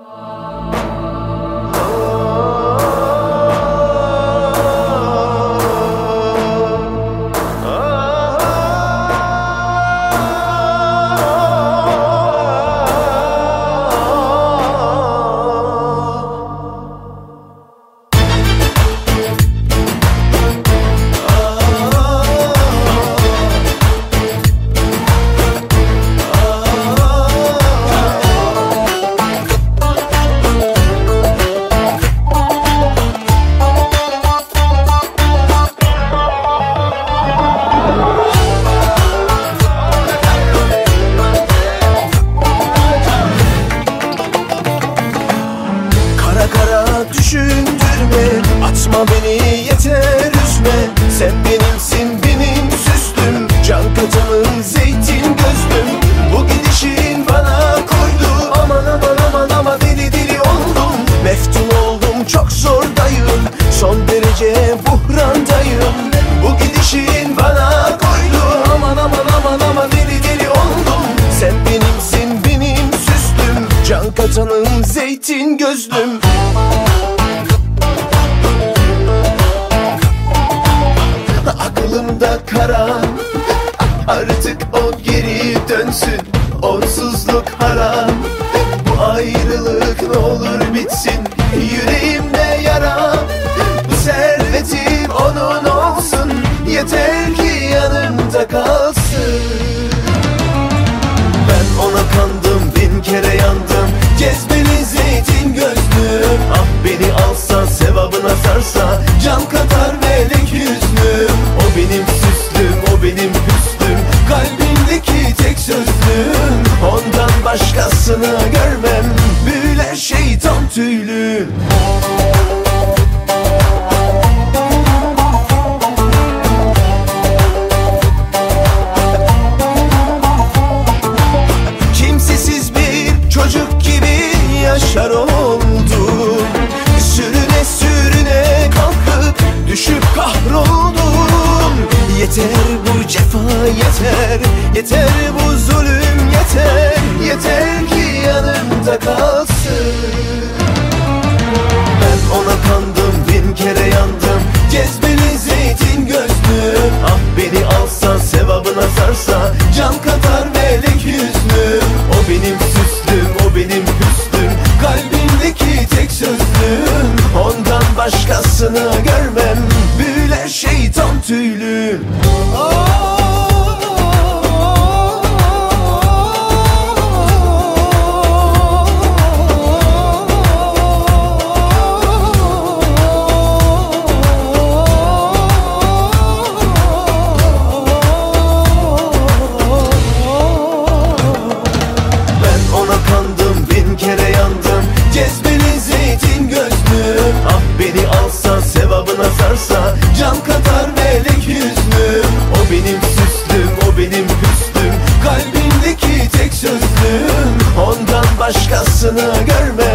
아. Düşündürme. Atma beni yeter üzme. Sen benimsin benim süslüm. Can katamın zeytin gözlüm. Bu gidişin bana koydu Aman aman aman aman deli deli oldum. Meftun oldum çok zordayım. Son derece buhrandayım. Bu gidişin bana koydu Aman aman aman aman deli deli oldum. Sen benimsin benim süslüm. Can katanım zeytin gözlüm dönsün Onsuzluk haram. Bu ayrılık ne olur bitsin. Yüreğimde yara Bu servetim onun olsun. Yeter ki yanımda kalsın. Ben ona kandım bin kere yandım. Cezbeli zeytin gözlüm Ah beni alsa sevabına sarsa başkasını görmem. Büyüler şeytan tüylü. Kimsesiz bir çocuk gibi yaşar oldum. Sürüne sürüne kalkıp düşüp kahroldum. Yeter bu cefa yeter, yeter bu yeter Yeter ki yanımda kalsın. Ben ona kandım bin kere yandım. Cezbeli zeytin gözlü. Ah beni alsa sevabına sarsa Can kadar melek yüzlü. O benim süslüm o benim hüsnüm. Kalbimdeki tek sözlüm. Ondan başkasını görmem. Büyüler şeytan tüylü. kes beni zeytin gözlü. Ah beni alsa sevabına sarsa Can katar melek yüzlüm O benim süslüm o benim hüsnüm Kalbimdeki tek sözlüm. Ondan başkasını görme.